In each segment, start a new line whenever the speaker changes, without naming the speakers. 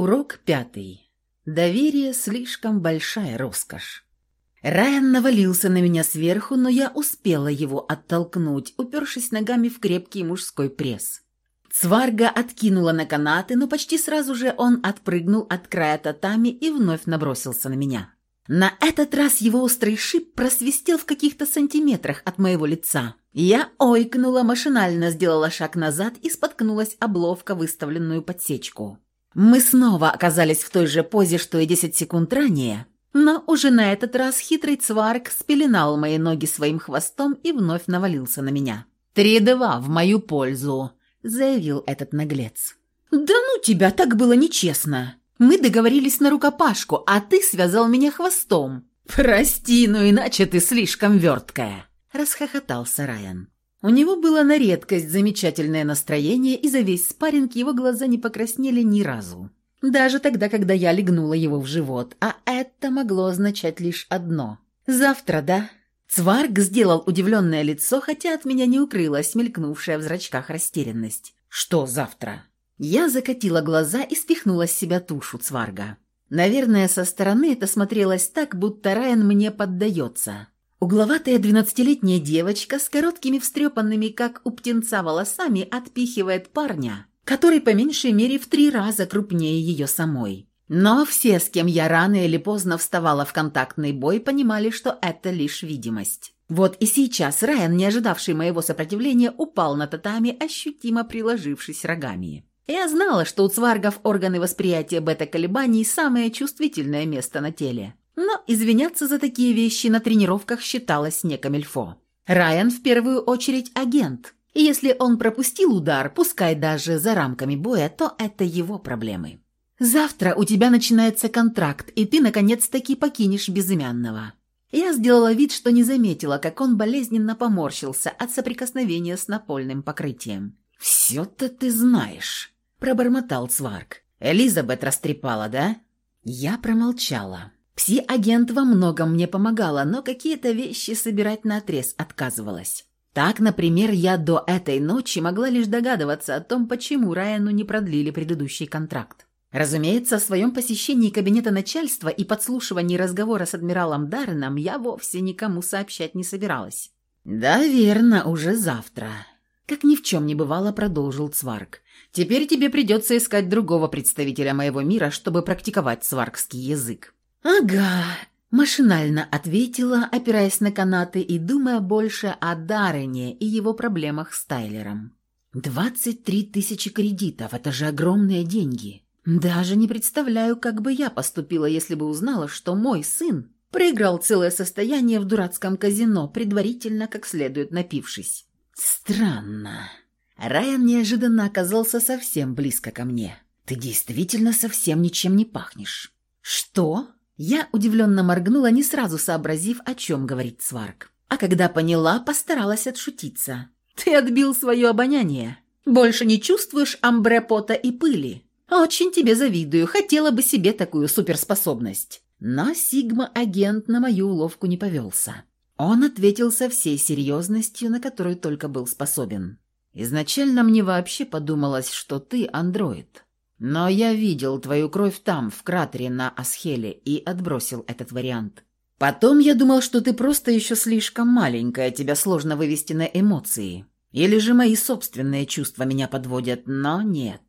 Урок пятый. Доверие – слишком большая роскошь. Райан навалился на меня сверху, но я успела его оттолкнуть, упершись ногами в крепкий мужской пресс. Цварга откинула на канаты, но почти сразу же он отпрыгнул от края татами и вновь набросился на меня. На этот раз его острый шип просвистел в каких-то сантиметрах от моего лица. Я ойкнула, машинально сделала шаг назад и споткнулась об ловко выставленную подсечку. Мы снова оказались в той же позе, что и 10 секунд ранее, но уже на этот раз хитрый цварк спеленал мои ноги своим хвостом и вновь навалился на меня. «Три-два в мою пользу», — заявил этот наглец. «Да ну тебя, так было нечестно!» Мы договорились на рукопашку, а ты связал меня хвостом. Прости, но иначе ты слишком верткая», – расхохотался Райан. У него было на редкость замечательное настроение, и за весь спарринг его глаза не покраснели ни разу. Даже тогда, когда я легнула его в живот, а это могло означать лишь одно. «Завтра, да?» Цварг сделал удивленное лицо, хотя от меня не укрылась мелькнувшая в зрачках растерянность. «Что завтра?» Я закатила глаза и спихнула с себя тушу цварга. Наверное, со стороны это смотрелось так, будто Райан мне поддается. Угловатая двенадцатилетняя девочка с короткими встрепанными, как у птенца, волосами отпихивает парня, который по меньшей мере в три раза крупнее ее самой. Но все, с кем я рано или поздно вставала в контактный бой, понимали, что это лишь видимость. Вот и сейчас Райан, не ожидавший моего сопротивления, упал на татами, ощутимо приложившись рогами. Я знала, что у цваргов органы восприятия бета-колебаний – самое чувствительное место на теле. Но извиняться за такие вещи на тренировках считалось не камельфо. Райан в первую очередь агент. И если он пропустил удар, пускай даже за рамками боя, то это его проблемы. Завтра у тебя начинается контракт, и ты наконец-таки покинешь безымянного. Я сделала вид, что не заметила, как он болезненно поморщился от соприкосновения с напольным покрытием. «Все-то ты знаешь», пробормотал Сварк. «Элизабет растрепала, да?» Я промолчала. Пси-агент во многом мне помогала, но какие-то вещи собирать наотрез отказывалась. Так, например, я до этой ночи могла лишь догадываться о том, почему Райану не продлили предыдущий контракт. Разумеется, о своем посещении кабинета начальства и подслушивании разговора с адмиралом Дарреном я вовсе никому сообщать не собиралась. «Да, верно, уже завтра», — как ни в чем не бывало, продолжил Цварк. Теперь тебе придется искать другого представителя моего мира, чтобы практиковать сваркский язык». «Ага», – машинально ответила, опираясь на канаты и думая больше о Даррене и его проблемах с Тайлером. «Двадцать три тысячи кредитов – это же огромные деньги. Даже не представляю, как бы я поступила, если бы узнала, что мой сын проиграл целое состояние в дурацком казино, предварительно как следует напившись. Странно. Райан неожиданно оказался совсем близко ко мне. «Ты действительно совсем ничем не пахнешь». «Что?» Я удивленно моргнула, не сразу сообразив, о чем говорит Сварк. А когда поняла, постаралась отшутиться. «Ты отбил свое обоняние. Больше не чувствуешь амбре пота и пыли. Очень тебе завидую, хотела бы себе такую суперспособность». Но Сигма-агент на мою уловку не повелся. Он ответил со всей серьезностью, на которую только был способен. Изначально мне вообще подумалось, что ты андроид. Но я видел твою кровь там, в кратере на Асхеле, и отбросил этот вариант. Потом я думал, что ты просто еще слишком маленькая, тебя сложно вывести на эмоции. Или же мои собственные чувства меня подводят, но нет.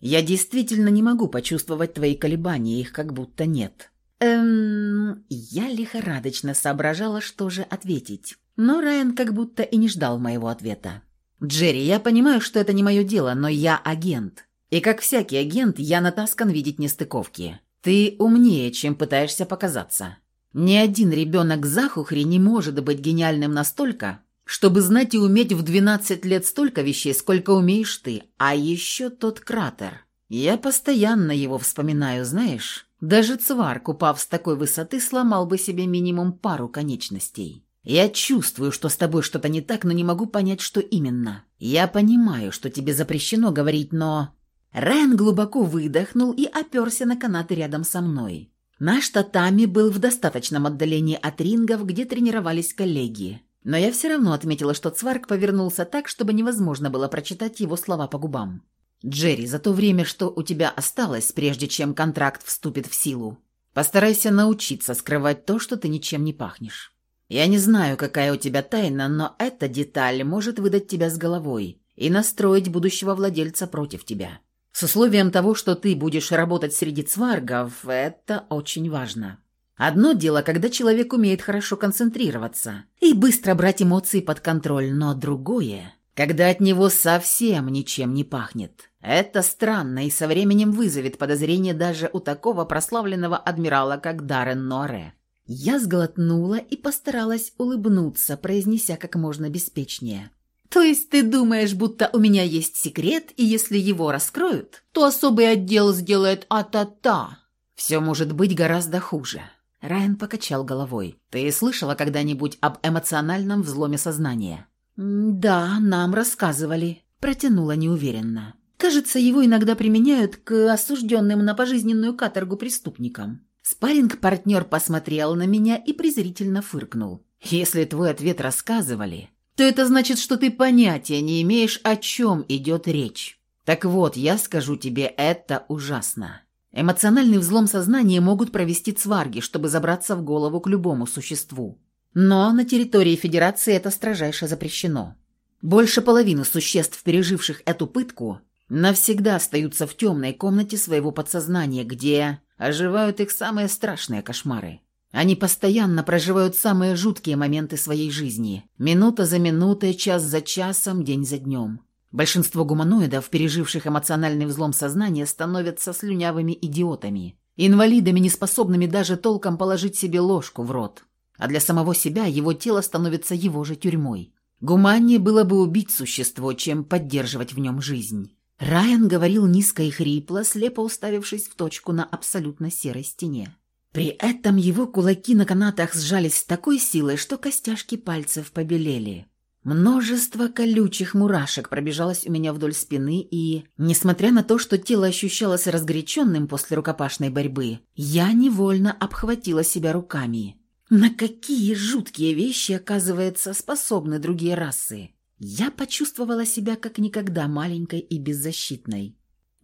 Я действительно не могу почувствовать твои колебания, их как будто нет. Эм, я лихорадочно соображала, что же ответить. Но Райан как будто и не ждал моего ответа. «Джерри, я понимаю, что это не мое дело, но я агент. И как всякий агент, я натаскан видеть нестыковки. Ты умнее, чем пытаешься показаться. Ни один ребенок Захухри не может быть гениальным настолько, чтобы знать и уметь в 12 лет столько вещей, сколько умеешь ты. А еще тот кратер. Я постоянно его вспоминаю, знаешь. Даже Цварк, упав с такой высоты, сломал бы себе минимум пару конечностей. Я чувствую, что с тобой что-то не так, но не могу понять, что именно. Я понимаю, что тебе запрещено говорить, но...» Рен глубоко выдохнул и оперся на канаты рядом со мной. Наш татами был в достаточном отдалении от рингов, где тренировались коллеги. Но я все равно отметила, что Цварк повернулся так, чтобы невозможно было прочитать его слова по губам. Джерри, за то время, что у тебя осталось, прежде чем контракт вступит в силу, постарайся научиться скрывать то, что ты ничем не пахнешь. Я не знаю, какая у тебя тайна, но эта деталь может выдать тебя с головой и настроить будущего владельца против тебя. С условием того, что ты будешь работать среди цваргов, это очень важно. Одно дело, когда человек умеет хорошо концентрироваться и быстро брать эмоции под контроль, но другое, когда от него совсем ничем не пахнет. Это странно и со временем вызовет подозрение даже у такого прославленного адмирала, как Даррен Норе. Я сглотнула и постаралась улыбнуться, произнеся как можно беспечнее. «То есть ты думаешь, будто у меня есть секрет, и если его раскроют, то особый отдел сделает а-та-та?» «Все может быть гораздо хуже». Райан покачал головой. «Ты слышала когда-нибудь об эмоциональном взломе сознания?» «Да, нам рассказывали», – протянула неуверенно. «Кажется, его иногда применяют к осужденным на пожизненную каторгу преступникам». Спарринг-партнер посмотрел на меня и презрительно фыркнул. «Если твой ответ рассказывали, то это значит, что ты понятия не имеешь, о чем идет речь. Так вот, я скажу тебе, это ужасно. Эмоциональный взлом сознания могут провести цварги, чтобы забраться в голову к любому существу. Но на территории Федерации это строжайше запрещено. Больше половины существ, переживших эту пытку, навсегда остаются в темной комнате своего подсознания, где оживают их самые страшные кошмары. Они постоянно проживают самые жуткие моменты своей жизни, минута за минутой, час за часом, день за днем. Большинство гуманоидов, переживших эмоциональный взлом сознания, становятся слюнявыми идиотами, инвалидами, неспособными даже толком положить себе ложку в рот. А для самого себя его тело становится его же тюрьмой. Гуманнее было бы убить существо, чем поддерживать в нем жизнь. Райан говорил низко и хрипло, слепо уставившись в точку на абсолютно серой стене. При этом его кулаки на канатах сжались с такой силой, что костяшки пальцев побелели. Множество колючих мурашек пробежалось у меня вдоль спины, и, несмотря на то, что тело ощущалось разгоряченным после рукопашной борьбы, я невольно обхватила себя руками. На какие жуткие вещи, оказывается, способны другие расы? Я почувствовала себя как никогда маленькой и беззащитной.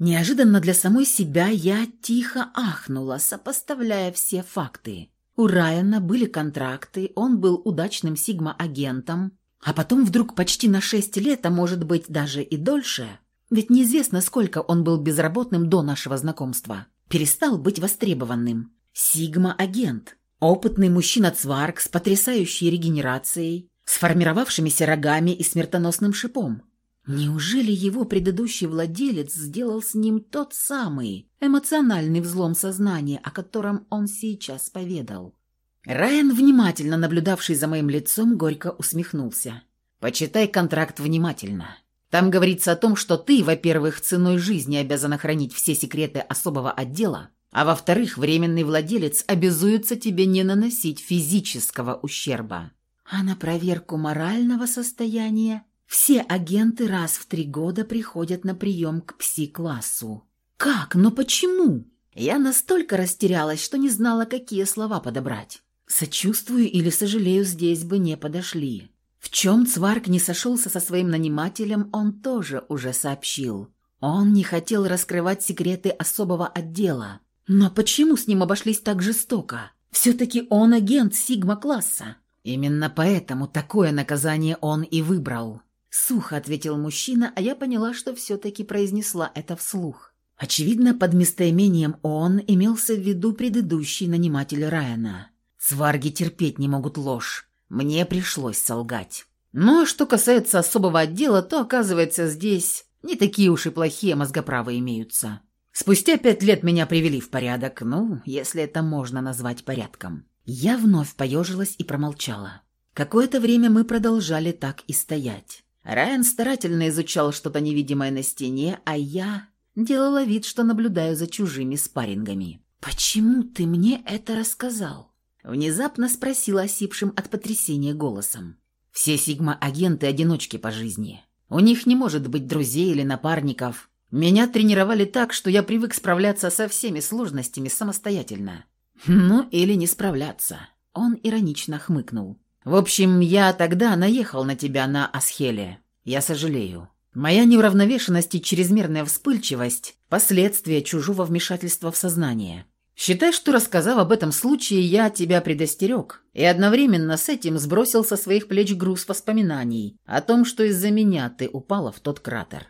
Неожиданно для самой себя я тихо ахнула, сопоставляя все факты. У Райана были контракты, он был удачным сигма-агентом, а потом вдруг почти на шесть лет, а может быть даже и дольше, ведь неизвестно, сколько он был безработным до нашего знакомства, перестал быть востребованным. Сигма-агент. Опытный мужчина-цварк с потрясающей регенерацией, сформировавшимися рогами и смертоносным шипом. Неужели его предыдущий владелец сделал с ним тот самый эмоциональный взлом сознания, о котором он сейчас поведал? Райан, внимательно наблюдавший за моим лицом, горько усмехнулся. «Почитай контракт внимательно. Там говорится о том, что ты, во-первых, ценой жизни обязан хранить все секреты особого отдела, а во-вторых, временный владелец обязуется тебе не наносить физического ущерба. А на проверку морального состояния все агенты раз в три года приходят на прием к пси-классу. Как? Но почему? Я настолько растерялась, что не знала, какие слова подобрать. Сочувствую или сожалею здесь бы не подошли. В чем Цварк не сошелся со своим нанимателем, он тоже уже сообщил. Он не хотел раскрывать секреты особого отдела. Но почему с ним обошлись так жестоко? Все-таки он агент Сигма-класса. Именно поэтому такое наказание он и выбрал. Сухо ответил мужчина, а я поняла, что все-таки произнесла это вслух. Очевидно, под местоимением «он» имелся в виду предыдущий наниматель Райана. Сварги терпеть не могут ложь. Мне пришлось солгать. Ну а что касается особого отдела, то, оказывается, здесь не такие уж и плохие мозгоправы имеются. Спустя пять лет меня привели в порядок, ну, если это можно назвать порядком. Я вновь поежилась и промолчала. Какое-то время мы продолжали так и стоять. Райан старательно изучал что-то невидимое на стене, а я делала вид, что наблюдаю за чужими спаррингами. «Почему ты мне это рассказал?» Внезапно спросила осипшим от потрясения голосом. «Все сигма-агенты – одиночки по жизни. У них не может быть друзей или напарников. Меня тренировали так, что я привык справляться со всеми сложностями самостоятельно. Ну, или не справляться». Он иронично хмыкнул. «В общем, я тогда наехал на тебя на Асхеле. Я сожалею. Моя неуравновешенность и чрезмерная вспыльчивость – последствия чужого вмешательства в сознание. Считай, что, рассказав об этом случае, я тебя предостерег, и одновременно с этим сбросил со своих плеч груз воспоминаний о том, что из-за меня ты упала в тот кратер.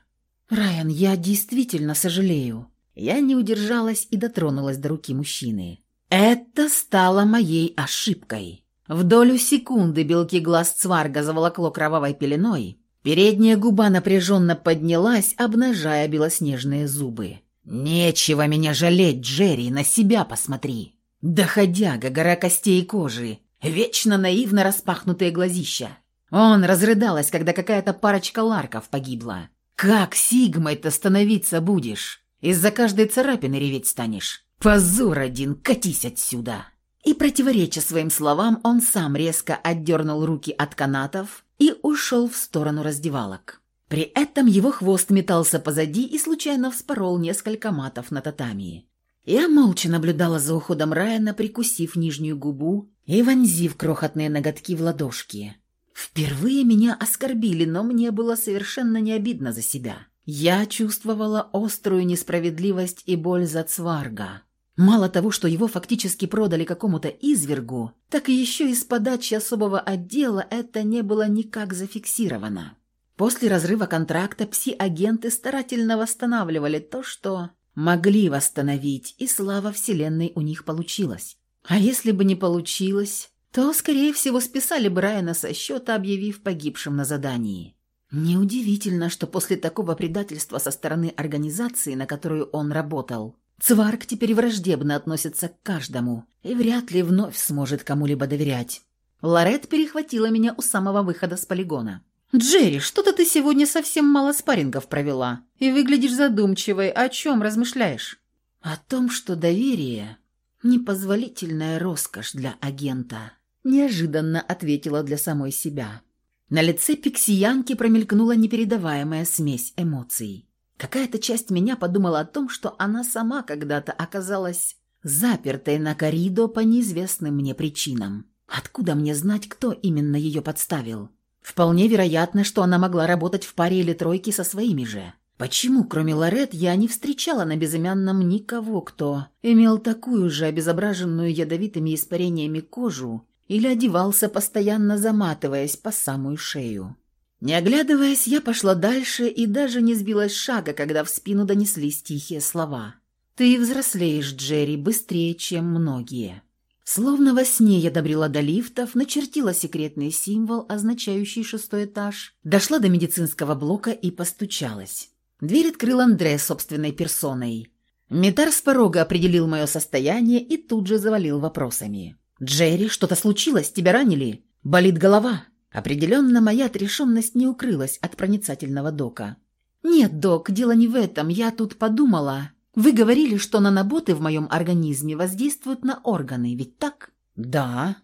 «Райан, я действительно сожалею». Я не удержалась и дотронулась до руки мужчины. Это стало моей ошибкой. В долю секунды белки глаз Цварга заволокло кровавой пеленой. Передняя губа напряженно поднялась, обнажая белоснежные зубы. «Нечего меня жалеть, Джерри, на себя посмотри!» Доходяга, гора костей и кожи, вечно наивно распахнутые глазища. Он разрыдалась, когда какая-то парочка ларков погибла. «Как Сигмой-то становиться будешь? Из-за каждой царапины реветь станешь? Позор один, катись отсюда!» И, противореча своим словам, он сам резко отдернул руки от канатов и ушел в сторону раздевалок. При этом его хвост метался позади и случайно вспорол несколько матов на татами. Я молча наблюдала за уходом Райана, прикусив нижнюю губу и вонзив крохотные ноготки в ладошки. Впервые меня оскорбили, но мне было совершенно не обидно за себя. Я чувствовала острую несправедливость и боль за Цварга. Мало того, что его фактически продали какому-то извергу, так и еще из подачи особого отдела это не было никак зафиксировано. После разрыва контракта пси-агенты старательно восстанавливали то, что могли восстановить, и слава Вселенной у них получилась. А если бы не получилось, то, скорее всего, списали бы Райана со счета, объявив погибшим на задании. Неудивительно, что после такого предательства со стороны организации, на которую он работал, Цварк теперь враждебно относится к каждому и вряд ли вновь сможет кому-либо доверять. Лорет перехватила меня у самого выхода с полигона. «Джерри, что-то ты сегодня совсем мало спаррингов провела и выглядишь задумчивой. О чем размышляешь?» «О том, что доверие — непозволительная роскошь для агента», — неожиданно ответила для самой себя. На лице пиксиянки промелькнула непередаваемая смесь эмоций. Какая-то часть меня подумала о том, что она сама когда-то оказалась запертой на коридо по неизвестным мне причинам. Откуда мне знать, кто именно ее подставил? Вполне вероятно, что она могла работать в паре или тройке со своими же. Почему, кроме Лорет, я не встречала на безымянном никого, кто имел такую же обезображенную ядовитыми испарениями кожу или одевался, постоянно заматываясь по самую шею? Не оглядываясь, я пошла дальше и даже не сбилась шага, когда в спину донеслись тихие слова. «Ты взрослеешь, Джерри, быстрее, чем многие». Словно во сне я добрела до лифтов, начертила секретный символ, означающий шестой этаж, дошла до медицинского блока и постучалась. Дверь открыл Андре собственной персоной. Митар с порога определил мое состояние и тут же завалил вопросами. «Джерри, что-то случилось? Тебя ранили? Болит голова?» Определенно, моя отрешенность не укрылась от проницательного дока. «Нет, док, дело не в этом. Я тут подумала. Вы говорили, что наноботы в моем организме воздействуют на органы, ведь так? Да.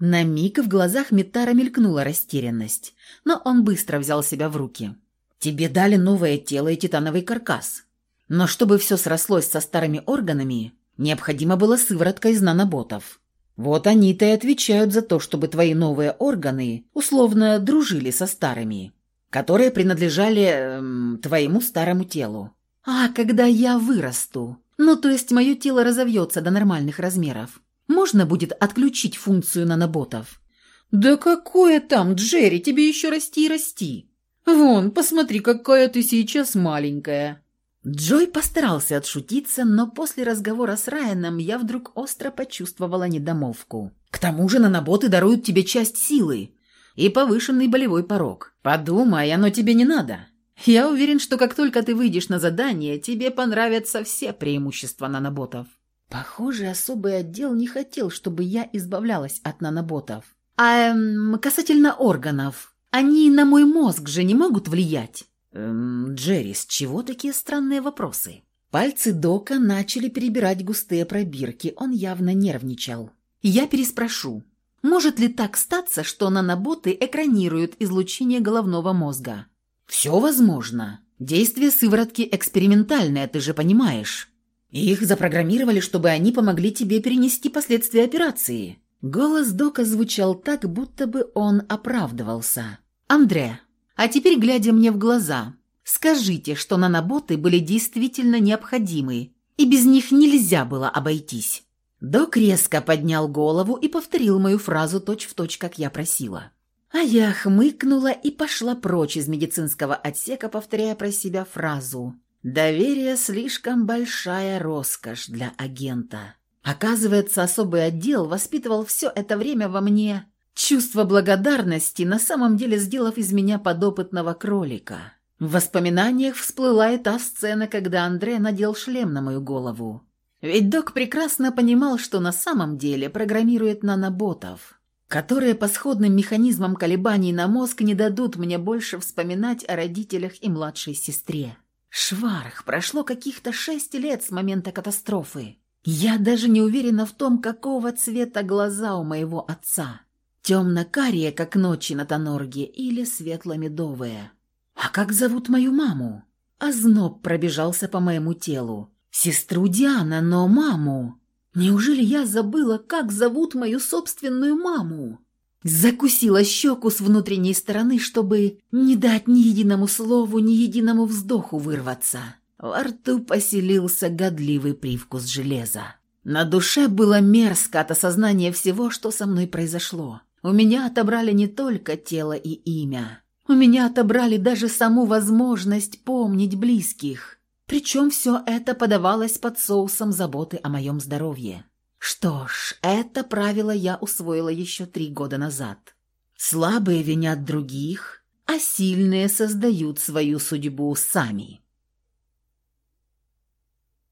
На миг в глазах Митара мелькнула растерянность, но он быстро взял себя в руки. Тебе дали новое тело и титановый каркас. Но чтобы все срослось со старыми органами, необходимо было сыворотка из наноботов. Вот они-то и отвечают за то, чтобы твои новые органы условно дружили со старыми, которые принадлежали эм, твоему старому телу. «А когда я вырасту? Ну, то есть мое тело разовьется до нормальных размеров. Можно будет отключить функцию наноботов?» «Да какое там, Джерри, тебе еще расти и расти. Вон, посмотри, какая ты сейчас маленькая». Джой постарался отшутиться, но после разговора с Райаном я вдруг остро почувствовала недомовку. «К тому же наноботы даруют тебе часть силы и повышенный болевой порог. Подумай, оно тебе не надо. Я уверен, что как только ты выйдешь на задание, тебе понравятся все преимущества наноботов. Похоже, особый отдел не хотел, чтобы я избавлялась от наноботов. А эм, касательно органов, они на мой мозг же не могут влиять. Эм, Джерри, с чего такие странные вопросы? Пальцы Дока начали перебирать густые пробирки, он явно нервничал. Я переспрошу. Может ли так статься, что наноботы экранируют излучение головного мозга? «Все возможно. Действие сыворотки экспериментальное, ты же понимаешь. Их запрограммировали, чтобы они помогли тебе перенести последствия операции». Голос Дока звучал так, будто бы он оправдывался. «Андре, а теперь, глядя мне в глаза, Скажите, что наноботы были действительно необходимы, и без них нельзя было обойтись». Док резко поднял голову и повторил мою фразу точь-в-точь, точь, как я просила. А я хмыкнула и пошла прочь из медицинского отсека, повторяя про себя фразу «Доверие слишком большая роскошь для агента». Оказывается, особый отдел воспитывал все это время во мне чувство благодарности, на самом деле сделав из меня подопытного кролика. В воспоминаниях всплыла и та сцена, когда Андре надел шлем на мою голову. Ведь док прекрасно понимал, что на самом деле программирует наноботов, которые по сходным механизмам колебаний на мозг не дадут мне больше вспоминать о родителях и младшей сестре. Шварх, прошло каких-то шесть лет с момента катастрофы. Я даже не уверена в том, какого цвета глаза у моего отца. Темно-карие, как ночи на Тонорге, или светло-медовые. А как зовут мою маму? Озноб пробежался по моему телу. Сестру Диана, но маму. Неужели я забыла, как зовут мою собственную маму? Закусила щеку с внутренней стороны, чтобы не дать ни единому слову, ни единому вздоху вырваться. Во рту поселился годливый привкус железа. На душе было мерзко от осознания всего, что со мной произошло. У меня отобрали не только тело и имя. У меня отобрали даже саму возможность помнить близких. Причем все это подавалось под соусом заботы о моем здоровье. Что ж, это правило я усвоила еще три года назад. Слабые винят других, а сильные создают свою судьбу сами.